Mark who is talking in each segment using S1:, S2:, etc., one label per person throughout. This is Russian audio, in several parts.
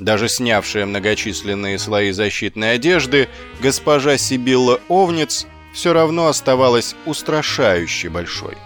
S1: Даже снявшая многочисленные слои защитной одежды, госпожа Сибилла Овниц все равно оставалась устрашающе большой.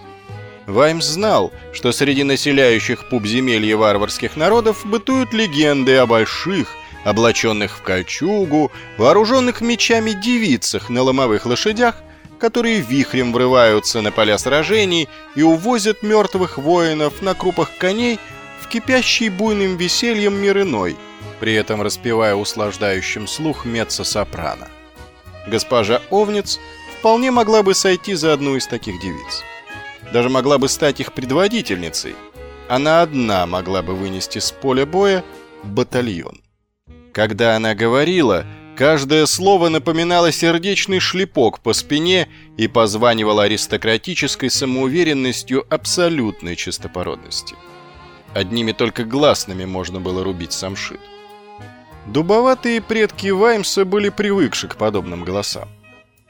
S1: Ваймс знал, что среди населяющих пубземелье варварских народов бытуют легенды о больших, облаченных в кольчугу, вооруженных мечами девицах на ломовых лошадях, которые вихрем врываются на поля сражений и увозят мертвых воинов на крупах коней в кипящий буйным весельем мир иной, при этом распевая услаждающим слух меццо-сопрано. Госпожа Овниц вполне могла бы сойти за одну из таких девиц. Даже могла бы стать их предводительницей. Она одна могла бы вынести с поля боя батальон. Когда она говорила, каждое слово напоминало сердечный шлепок по спине и позванивало аристократической самоуверенностью абсолютной чистопородности. Одними только гласными можно было рубить самшит. Дубоватые предки Ваймса были привыкши к подобным голосам.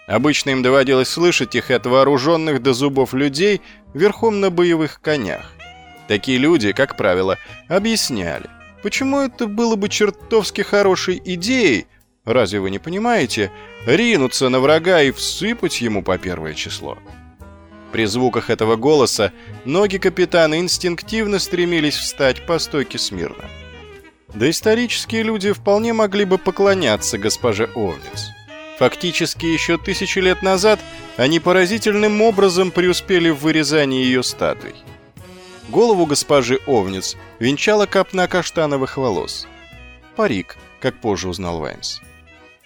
S1: Обычно им доводилось слышать их от вооруженных до зубов людей верхом на боевых конях. Такие люди, как правило, объясняли – Почему это было бы чертовски хорошей идеей, разве вы не понимаете, ринуться на врага и всыпать ему по первое число? При звуках этого голоса ноги капитана инстинктивно стремились встать по стойке смирно. Да исторические люди вполне могли бы поклоняться госпоже Овниц. Фактически еще тысячи лет назад они поразительным образом преуспели в вырезании ее статуй. Голову госпожи Овниц венчала копна каштановых волос. Парик, как позже узнал Ваймс.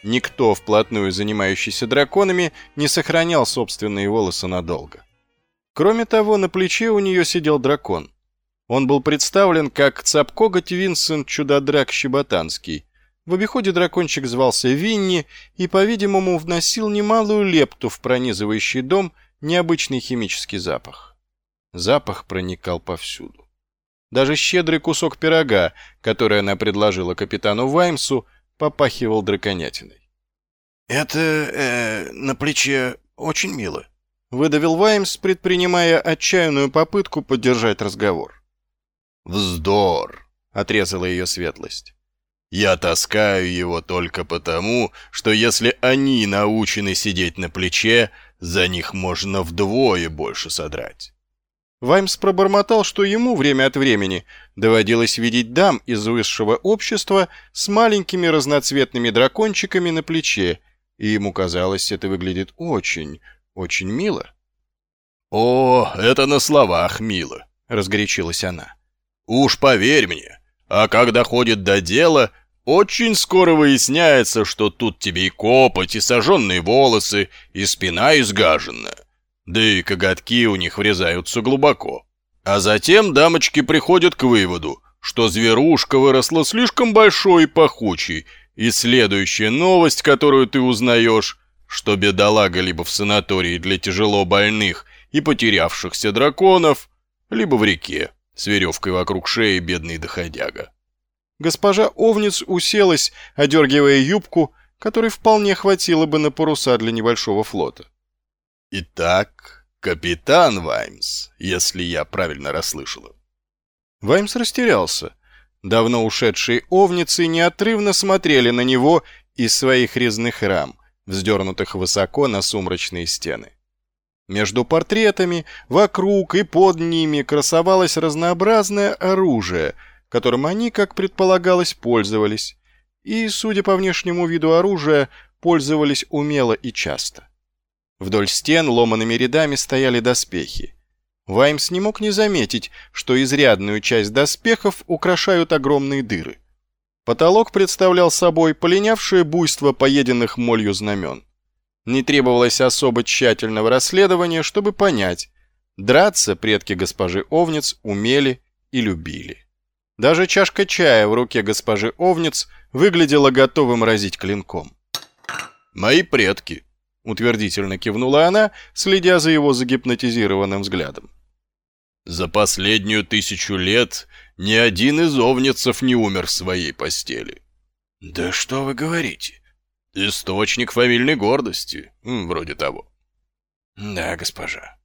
S1: Никто, вплотную занимающийся драконами, не сохранял собственные волосы надолго. Кроме того, на плече у нее сидел дракон. Он был представлен как Цапкоготь Винсент Чудодрак Щеботанский. В обиходе дракончик звался Винни и, по-видимому, вносил немалую лепту в пронизывающий дом необычный химический запах. Запах проникал повсюду. Даже щедрый кусок пирога, который она предложила капитану Ваймсу, попахивал драконятиной.
S2: «Это э, на плече очень мило», —
S1: выдавил Ваймс, предпринимая отчаянную попытку поддержать разговор.
S2: «Вздор!» — отрезала ее светлость. «Я таскаю его только потому, что если они научены сидеть на плече, за них можно вдвое больше содрать.
S1: Ваймс пробормотал, что ему время от времени доводилось видеть дам из высшего общества с маленькими разноцветными дракончиками на плече, и ему казалось, это выглядит очень, очень мило.
S2: «О, это на словах мило», — разгорячилась она. «Уж поверь мне, а когда ходит до дела, очень скоро выясняется, что тут тебе и копоть, и сожженные волосы, и спина изгаженная. Да и коготки у них врезаются глубоко. А затем дамочки приходят к выводу, что зверушка выросла слишком большой и пахучей, и следующая новость, которую ты узнаешь, что бедолага либо в санатории для тяжело больных и потерявшихся драконов, либо в реке с веревкой вокруг шеи бедный доходяга.
S1: Госпожа Овниц уселась, одергивая юбку, которой вполне хватило бы на паруса для небольшого флота.
S2: «Итак, капитан Ваймс, если я правильно расслышала».
S1: Ваймс растерялся. Давно ушедшие овницы неотрывно смотрели на него из своих резных рам, вздернутых высоко на сумрачные стены. Между портретами, вокруг и под ними красовалось разнообразное оружие, которым они, как предполагалось, пользовались, и, судя по внешнему виду оружия, пользовались умело и часто. Вдоль стен ломаными рядами стояли доспехи. Ваймс не мог не заметить, что изрядную часть доспехов украшают огромные дыры. Потолок представлял собой полинявшее буйство поеденных молью знамен. Не требовалось особо тщательного расследования, чтобы понять, драться предки госпожи Овниц умели и любили. Даже чашка чая в руке госпожи Овниц выглядела готовым разить клинком.
S2: «Мои предки»,
S1: утвердительно кивнула она, следя за его загипнотизированным взглядом.
S2: За последнюю тысячу лет ни один из овницев не умер в своей постели.
S1: Да что вы говорите?
S2: Источник фамильной гордости, вроде того.
S1: Да, госпожа.